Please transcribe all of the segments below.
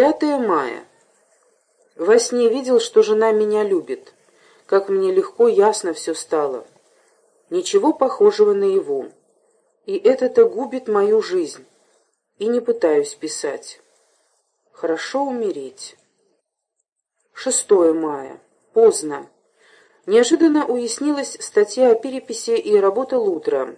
5 мая. Во сне видел, что жена меня любит. Как мне легко, ясно все стало. Ничего похожего на его. И это-то губит мою жизнь. И не пытаюсь писать. Хорошо умереть. 6 мая. Поздно. Неожиданно уяснилась статья о переписи и работал утро.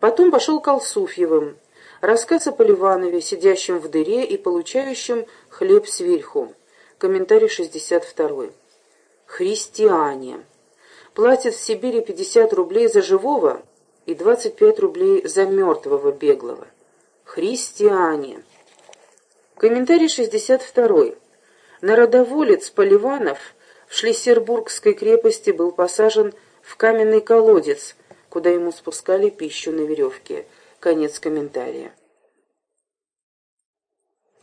Потом пошел к Алсуфьевым. Рассказ о Поливанове, сидящем в дыре и получающем хлеб сверху. Комментарий 62. Христиане. Платят в Сибири 50 рублей за живого и 25 рублей за мертвого беглого. Христиане. Комментарий 62. Народоволец Поливанов в Шлиссербургской крепости был посажен в каменный колодец, куда ему спускали пищу на веревке. Конец комментария.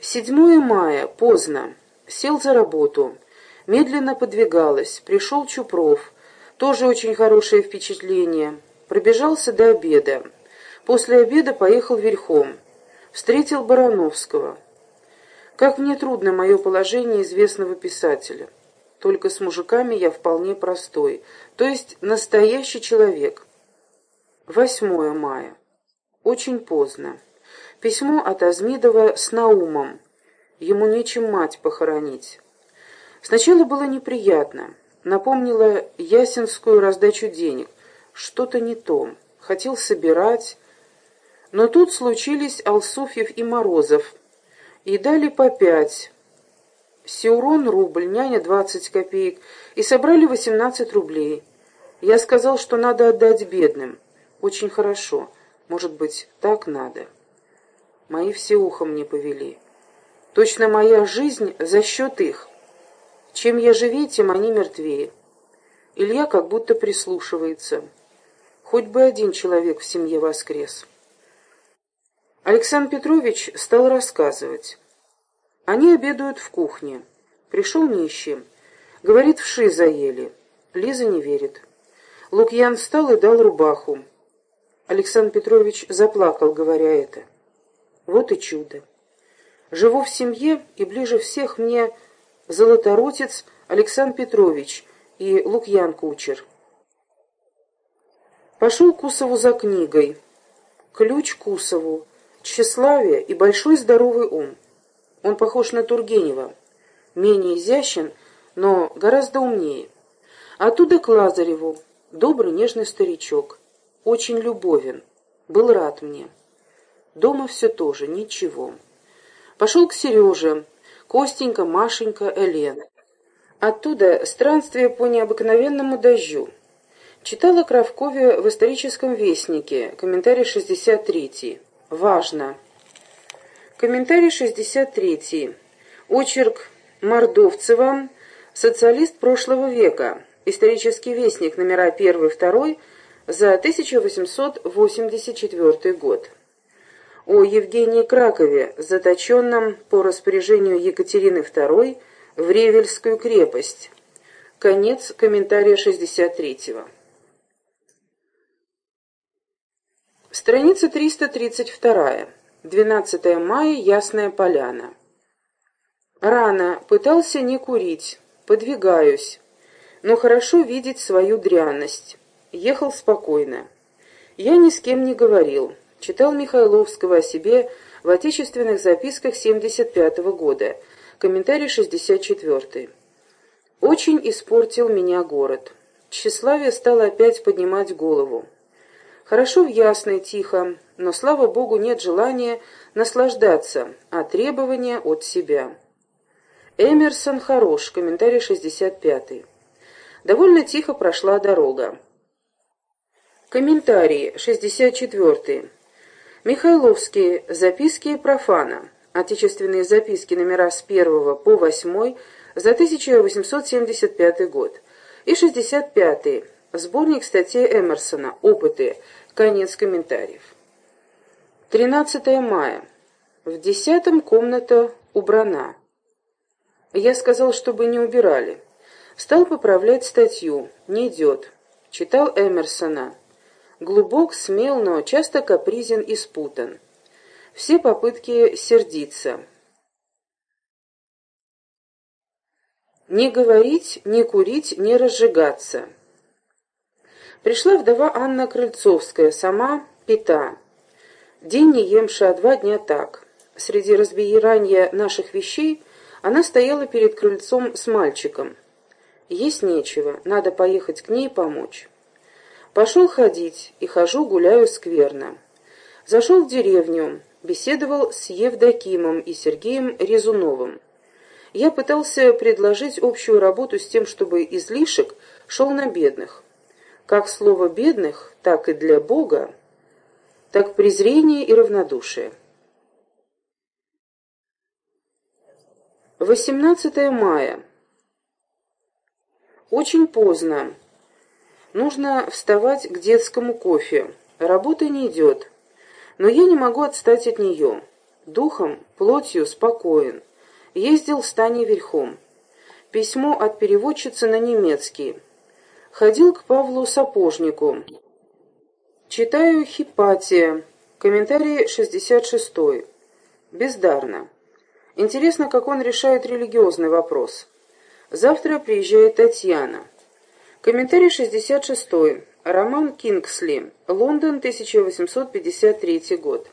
7 мая. Поздно. Сел за работу. Медленно подвигалась. Пришел Чупров. Тоже очень хорошее впечатление. Пробежался до обеда. После обеда поехал верхом. Встретил Барановского. Как мне трудно мое положение известного писателя. Только с мужиками я вполне простой, то есть настоящий человек. 8 мая. Очень поздно. Письмо от Азмидова с Наумом. Ему нечем мать похоронить. Сначала было неприятно. Напомнила ясенскую раздачу денег. Что-то не то. Хотел собирать. Но тут случились Алсуфьев и Морозов. И дали по пять. Сеурон рубль, няня двадцать копеек. И собрали восемнадцать рублей. Я сказал, что надо отдать бедным. Очень хорошо. Может быть, так надо. Мои все ухом не повели. Точно моя жизнь за счет их. Чем я живее, тем они мертвее. Илья как будто прислушивается. Хоть бы один человек в семье воскрес. Александр Петрович стал рассказывать. Они обедают в кухне. Пришел нищий. Говорит, вши заели. Лиза не верит. Лукьян встал и дал рубаху. Александр Петрович заплакал, говоря это. Вот и чудо. Живу в семье, и ближе всех мне Золоторотец Александр Петрович и Лукьян Кучер. Пошел Кусову за книгой. Ключ Кусову, тщеславие и большой здоровый ум. Он похож на Тургенева, менее изящен, но гораздо умнее. Оттуда к Лазареву, добрый нежный старичок очень любовен, был рад мне. Дома все тоже, ничего. Пошел к Сереже, Костенька, Машенька, Элена. Оттуда странствие по необыкновенному дождю. Читала Кравкове в историческом вестнике, комментарий 63. Важно. Комментарий 63. Очерк Мордовцева, социалист прошлого века, исторический вестник, номера 1-2, за 1884 год. О Евгении Кракове, заточенном по распоряжению Екатерины II в Ревельскую крепость. Конец комментария 63-го. Страница 332. 12 мая. Ясная поляна. Рано. Пытался не курить. Подвигаюсь. Но хорошо видеть свою дрянность. Ехал спокойно. Я ни с кем не говорил. Читал Михайловского о себе в отечественных записках 75 -го года. Комментарий 64. Очень испортил меня город. Тщеславие стало опять поднимать голову. Хорошо в ясной, тихо, но, слава богу, нет желания наслаждаться, а требования от себя. Эмерсон хорош, комментарий 65. Довольно тихо прошла дорога. Комментарий 64. Михайловские записки профана. Отечественные записки номера с 1 по 8 за 1875 год. И 65. Сборник статей Эмерсона. Опыты. Конец комментариев. 13 мая. В десятом комната убрана. Я сказал, чтобы не убирали. Стал поправлять статью. Не идет. Читал Эмерсона. Глубок, смел, но часто капризен и спутан. Все попытки сердиться. Не говорить, не курить, не разжигаться. Пришла вдова Анна Крыльцовская, сама пита. День не емша, а два дня так. Среди разбирания наших вещей она стояла перед крыльцом с мальчиком. Есть нечего, надо поехать к ней помочь. Пошел ходить, и хожу, гуляю скверно. Зашел в деревню, беседовал с Евдокимом и Сергеем Резуновым. Я пытался предложить общую работу с тем, чтобы излишек шел на бедных. Как слово «бедных», так и для Бога, так презрение и равнодушие. 18 мая. Очень поздно. Нужно вставать к детскому кофе. Работа не идет. Но я не могу отстать от нее. Духом, плотью спокоен. Ездил в стане верхом. Письмо от переводчицы на немецкий. Ходил к Павлу Сапожнику. Читаю Хипатия. Комментарий 66. Бездарно. Интересно, как он решает религиозный вопрос. Завтра приезжает Татьяна. Комментарий 66. Роман Кингсли. Лондон, 1853 год.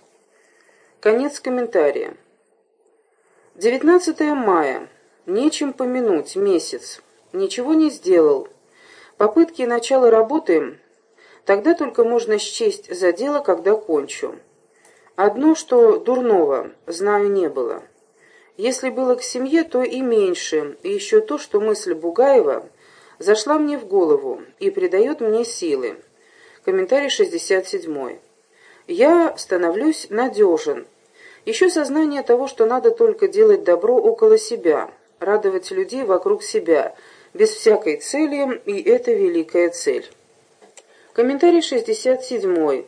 Конец комментария. 19 мая. Нечем помянуть. Месяц. Ничего не сделал. Попытки начала работы Тогда только можно счесть за дело, когда кончу. Одно, что дурного, знаю, не было. Если было к семье, то и меньше, и еще то, что мысль Бугаева зашла мне в голову и придает мне силы. Комментарий 67. Я становлюсь надежен. Еще сознание того, что надо только делать добро около себя, радовать людей вокруг себя, без всякой цели, и это великая цель. Комментарий 67.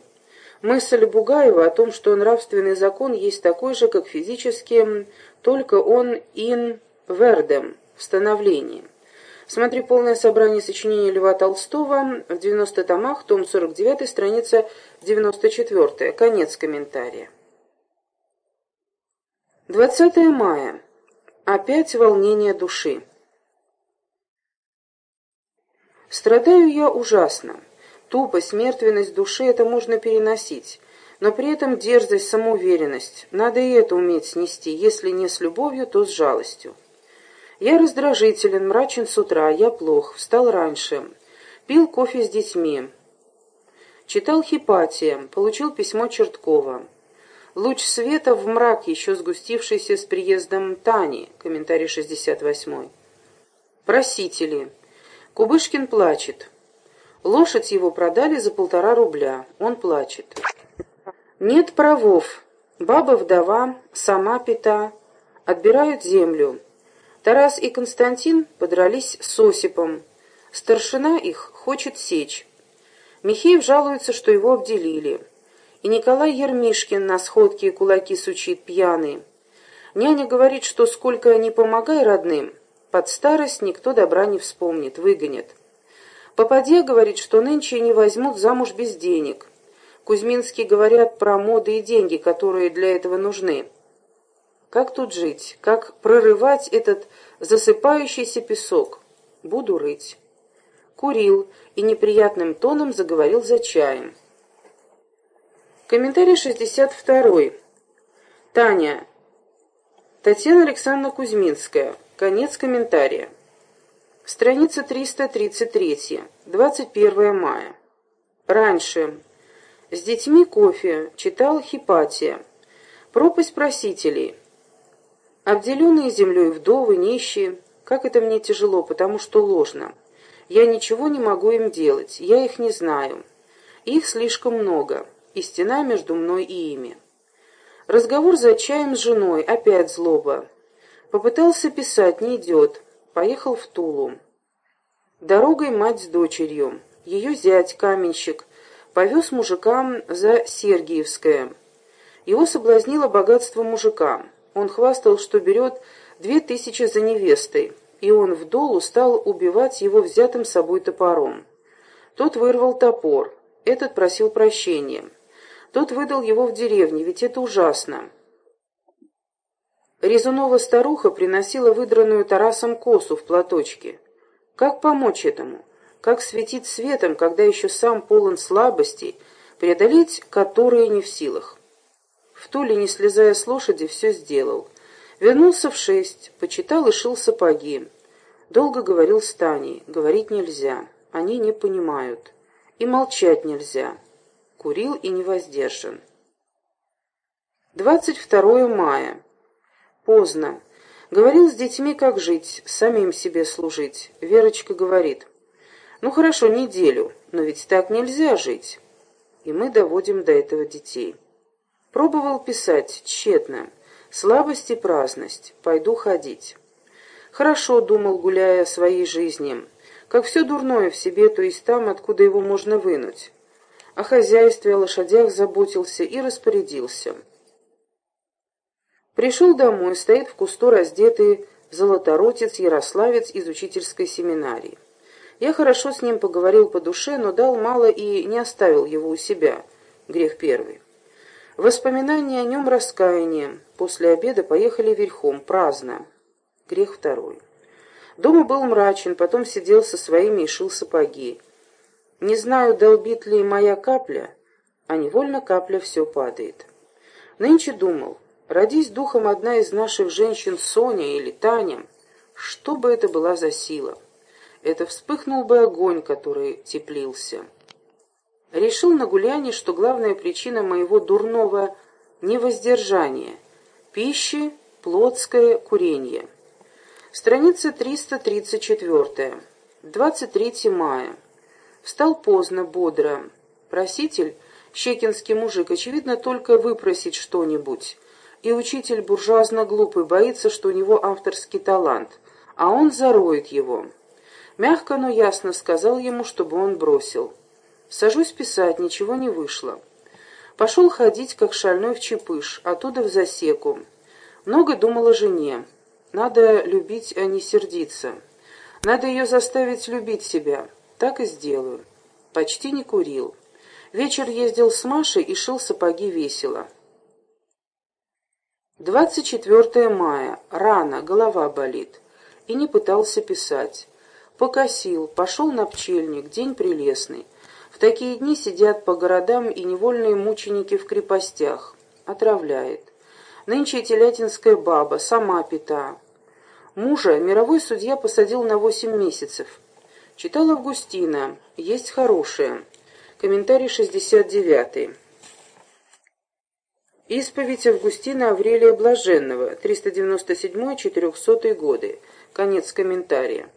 Мысль Бугаева о том, что нравственный закон есть такой же, как физический, только он ин вердем, в становлении. Смотри полное собрание сочинений Льва Толстого в 90 томах, том 49, страница 94. Конец комментария. 20 мая. Опять волнение души. Страдаю я ужасно. Тупость, мертвенность души — это можно переносить, но при этом дерзость, самоуверенность. Надо и это уметь снести, если не с любовью, то с жалостью. Я раздражителен, мрачен с утра, я плох, встал раньше, пил кофе с детьми. Читал Хипатия, получил письмо Черткова. Луч света в мрак, еще сгустившийся с приездом Тани. Комментарий 68. Просители. Кубышкин плачет. Лошадь его продали за полтора рубля. Он плачет. Нет правов. Баба-вдова, сама пита. Отбирают землю. Тарас и Константин подрались с Осипом. Старшина их хочет сечь. Михеев жалуется, что его обделили. И Николай Ермишкин на сходке кулаки сучит пьяный. Няня говорит, что сколько ни помогай родным, под старость никто добра не вспомнит, выгонит. Попадья говорит, что нынче не возьмут замуж без денег. Кузьминские говорят про моды и деньги, которые для этого нужны. Как тут жить? Как прорывать этот засыпающийся песок? Буду рыть. Курил и неприятным тоном заговорил за чаем. Комментарий 62. Таня. Татьяна Александровна Кузьминская. Конец комментария. Страница 333. 21 мая. Раньше. С детьми кофе. Читал Хипатия. Пропасть просителей. Обделенные землей вдовы, нищие. Как это мне тяжело, потому что ложно. Я ничего не могу им делать. Я их не знаю. Их слишком много. И стена между мной и ими. Разговор за чаем с женой. Опять злоба. Попытался писать, не идет поехал в Тулу. Дорогой мать с дочерью. Ее зять, каменщик, повез мужикам за Сергиевское. Его соблазнило богатство мужика. Он хвастал, что берет две тысячи за невестой, и он в долу стал убивать его взятым собой топором. Тот вырвал топор, этот просил прощения. Тот выдал его в деревне, ведь это ужасно. Резунова старуха приносила выдранную Тарасом косу в платочке. Как помочь этому? Как светить светом, когда еще сам полон слабостей, преодолеть которые не в силах? В Туле, не слезая с лошади, все сделал. Вернулся в шесть, почитал и шил сапоги. Долго говорил с Таней, говорить нельзя, они не понимают. И молчать нельзя. Курил и не воздержан. 22 мая. Поздно. Говорил с детьми, как жить, самим себе служить. Верочка говорит. Ну хорошо, неделю, но ведь так нельзя жить. И мы доводим до этого детей. Пробовал писать, тщетно. Слабость и праздность. Пойду ходить. Хорошо, думал, гуляя своей жизнью. Как все дурное в себе, то есть там, откуда его можно вынуть. О хозяйстве, о лошадях заботился и распорядился. Пришел домой, стоит в кусту раздетый золоторотец Ярославец из учительской семинарии. Я хорошо с ним поговорил по душе, но дал мало и не оставил его у себя. Грех первый. Воспоминания о нем раскаяние. После обеда поехали верхом, праздно. Грех второй. Дома был мрачен, потом сидел со своими и шил сапоги. Не знаю, долбит ли моя капля, а невольно капля все падает. Нынче думал, родись духом одна из наших женщин Соня или Таня, что бы это была за сила? Это вспыхнул бы огонь, который теплился. Решил на гуляне, что главная причина моего дурного невоздержания – пищи, плотское курение. Страница 334. 23 мая. Встал поздно, бодро. Проситель, щекинский мужик, очевидно, только выпросить что-нибудь. И учитель буржуазно глупый, боится, что у него авторский талант, а он зароет его. Мягко, но ясно сказал ему, чтобы он бросил. Сажусь писать, ничего не вышло. Пошел ходить, как шальной в чепыш, оттуда в засеку. Много думал о жене. Надо любить, а не сердиться. Надо ее заставить любить себя. Так и сделаю. Почти не курил. Вечер ездил с Машей и шил сапоги весело. 24 мая. Рано, голова болит. И не пытался писать. Покосил, пошел на пчельник, день прелестный такие дни сидят по городам и невольные мученики в крепостях. Отравляет. Нынче телятинская баба, сама пита. Мужа мировой судья посадил на восемь месяцев. Читал Августина. Есть хорошее. Комментарий 69. Исповедь Августина Аврелия Блаженного, 397-400 годы. Конец комментария.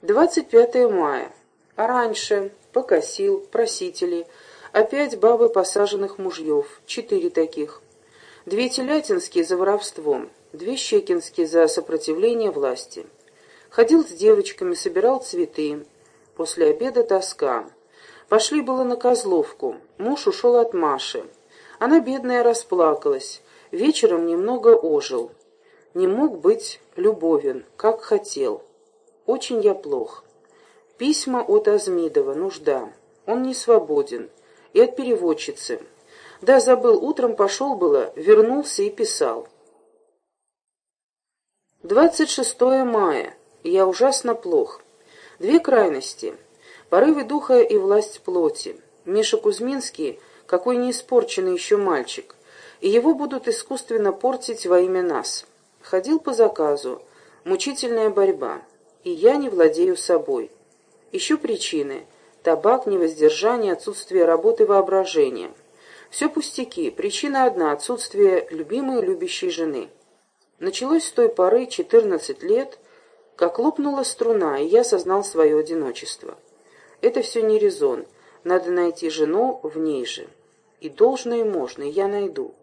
25 мая. А раньше покосил, просители, опять бабы посаженных мужьев, четыре таких. Две телятинские за воровством, две щекинские за сопротивление власти. Ходил с девочками, собирал цветы. После обеда тоска. Пошли было на Козловку. Муж ушел от Маши. Она, бедная, расплакалась. Вечером немного ожил. Не мог быть любовен, как хотел. Очень я плох. Письма от Азмидова, нужда. Он не свободен. И от переводчицы. Да, забыл, утром пошел было, вернулся и писал. 26 мая. Я ужасно плох. Две крайности. Порывы духа и власть плоти. Миша Кузьминский, какой не испорченный еще мальчик. И его будут искусственно портить во имя нас. Ходил по заказу. Мучительная борьба. И я не владею собой. Еще причины. Табак, невоздержание, отсутствие работы воображения. Все пустяки. Причина одна – отсутствие любимой любящей жены. Началось с той поры 14 лет, как лопнула струна, и я осознал свое одиночество. Это все не резон. Надо найти жену в ней же. И должно, и можно, и я найду.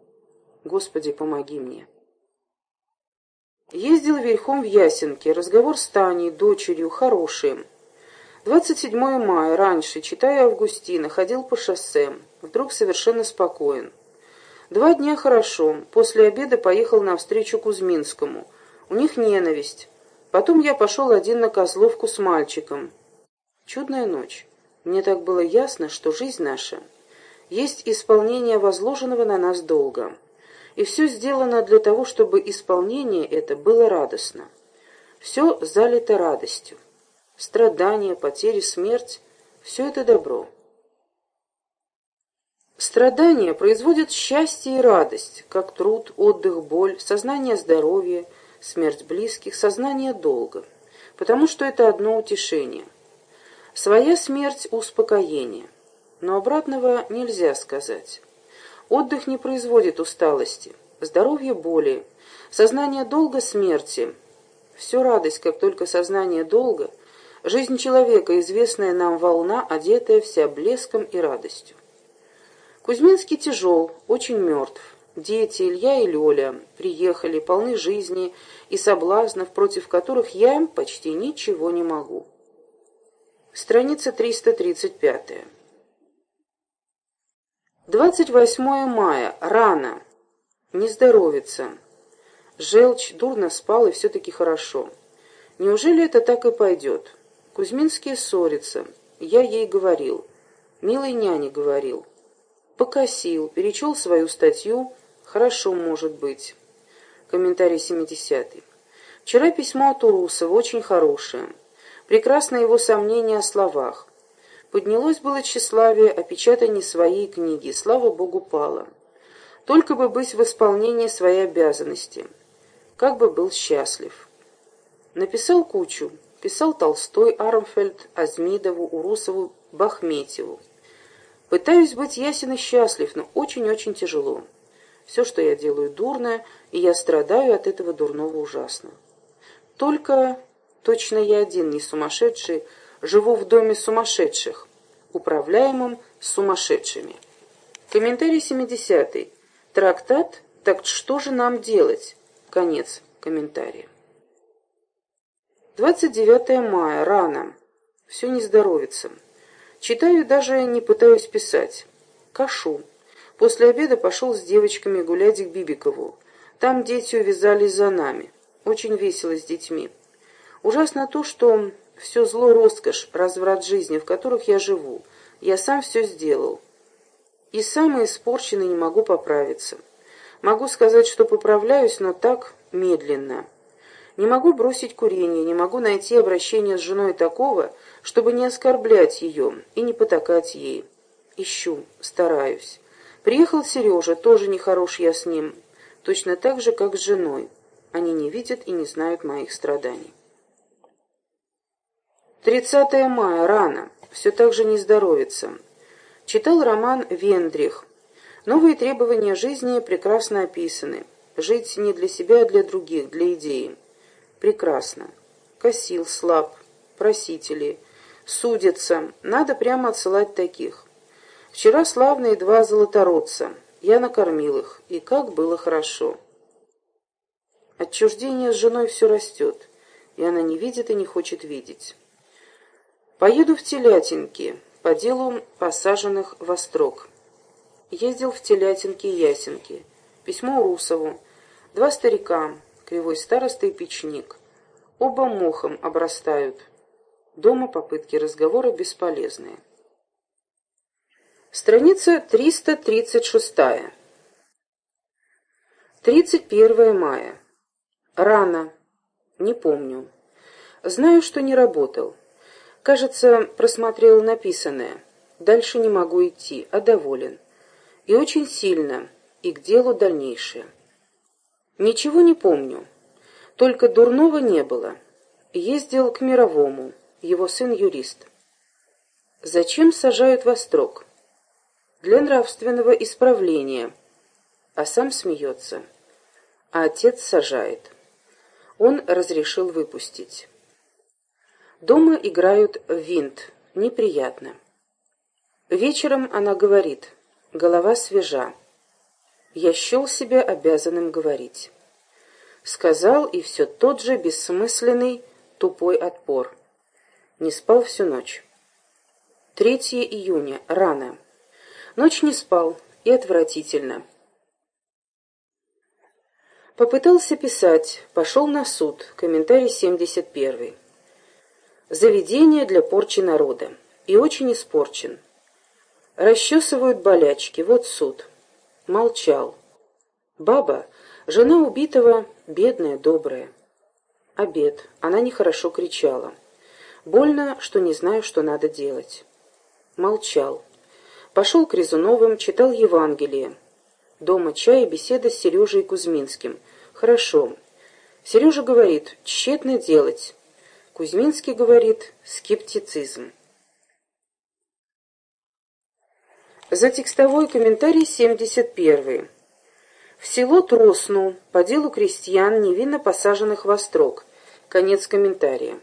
Господи, помоги мне. Ездил верхом в Ясенке. Разговор с Таней, дочерью, хорошим. 27 мая, раньше, читая Августина, ходил по шоссе. Вдруг совершенно спокоен. Два дня хорошо. После обеда поехал навстречу Кузьминскому. У них ненависть. Потом я пошел один на Козловку с мальчиком. Чудная ночь. Мне так было ясно, что жизнь наша есть исполнение возложенного на нас долга. и все сделано для того, чтобы исполнение это было радостно. Все залито радостью. Страдания, потери, смерть – все это добро. Страдания производят счастье и радость, как труд, отдых, боль, сознание здоровья, смерть близких, сознание долга, потому что это одно утешение. Своя смерть – успокоение, но обратного нельзя сказать. Отдых не производит усталости, здоровье – боли, сознание долга – смерти. Все радость, как только сознание долга, жизнь человека, известная нам волна, одетая вся блеском и радостью. Кузьминский тяжел, очень мертв. Дети Илья и Лёля приехали, полны жизни и соблазнов, против которых я им почти ничего не могу. Страница 335. 28 мая. Рано. Не здоровится. Желчь, дурно спал и все-таки хорошо. Неужели это так и пойдет? Кузьминский ссорится. Я ей говорил. Милой няне говорил. Покосил, перечел свою статью. Хорошо, может быть. Комментарий 70 -й. Вчера письмо от Урусова, очень хорошее. Прекрасно его сомнение о словах. Поднялось было тщеславие о печатании своей книги, слава Богу, пало. Только бы быть в исполнении своей обязанности. Как бы был счастлив. Написал кучу. Писал Толстой, Армфельд, Азмидову, Урусову, Бахметьеву. Пытаюсь быть ясен и счастлив, но очень-очень тяжело. Все, что я делаю, дурное, и я страдаю от этого дурного ужасно. Только точно я один не сумасшедший, живу в доме сумасшедших, управляемым сумасшедшими. Комментарий 70. -й. Трактат «Так что же нам делать?» Конец комментария. 29 мая. Рано. Все не здоровится. Читаю даже не пытаюсь писать. Кашу. После обеда пошел с девочками гулять к Бибикову. Там дети увязались за нами. Очень весело с детьми. Ужасно то, что все зло, роскошь, разврат жизни, в которых я живу. Я сам все сделал. И самый испорченный не могу поправиться. Могу сказать, что поправляюсь, но так медленно. Не могу бросить курение, не могу найти обращение с женой такого, чтобы не оскорблять ее и не потакать ей. Ищу, стараюсь. Приехал Сережа, тоже нехорош я с ним, точно так же, как с женой. Они не видят и не знают моих страданий. 30 мая, рано, все так же не здоровится. Читал роман «Вендрих». Новые требования жизни прекрасно описаны. Жить не для себя, а для других, для идеи. Прекрасно. Косил, слаб, просители, судятся. Надо прямо отсылать таких. Вчера славные два золотородца. Я накормил их, и как было хорошо. Отчуждение с женой все растет, и она не видит и не хочет видеть. Поеду в Телятинки по делу посаженных во строк. Ездил в Телятинки и Ясенки. Письмо Русову. Два старика, кривой староста и печник. Оба мохом обрастают. Дома попытки разговора бесполезные. Страница 336. 31 мая. Рано. Не помню. Знаю, что не работал. Кажется, просмотрел написанное. Дальше не могу идти, а доволен. И очень сильно, и к делу дальнейшее. Ничего не помню. Только дурного не было. Ездил к Мировому, его сын юрист. Зачем сажают во строк? Для нравственного исправления. А сам смеется. А отец сажает. Он разрешил выпустить. Дома играют в винт. Неприятно. Вечером она говорит. Голова свежа. Я счел себя обязанным говорить. Сказал, и все тот же бессмысленный, тупой отпор. Не спал всю ночь. 3 июня. Рано. Ночь не спал, и отвратительно. Попытался писать, пошел на суд. Комментарий 71 заведение для порчи народа. И очень испорчен. Расчесывают болячки, вот суд. Молчал. Баба, жена убитого, бедная, добрая. Обед. Она нехорошо кричала. Больно, что не знаю, что надо делать. Молчал. Пошел к Резуновым, читал Евангелие. Дома чай и беседа с Сережей Кузьминским. Хорошо. Сережа говорит, тщетно делать. Кузьминский говорит, скептицизм. За текстовой комментарий 71. В село Тросну по делу крестьян, невинно посаженных во строк. Конец комментария.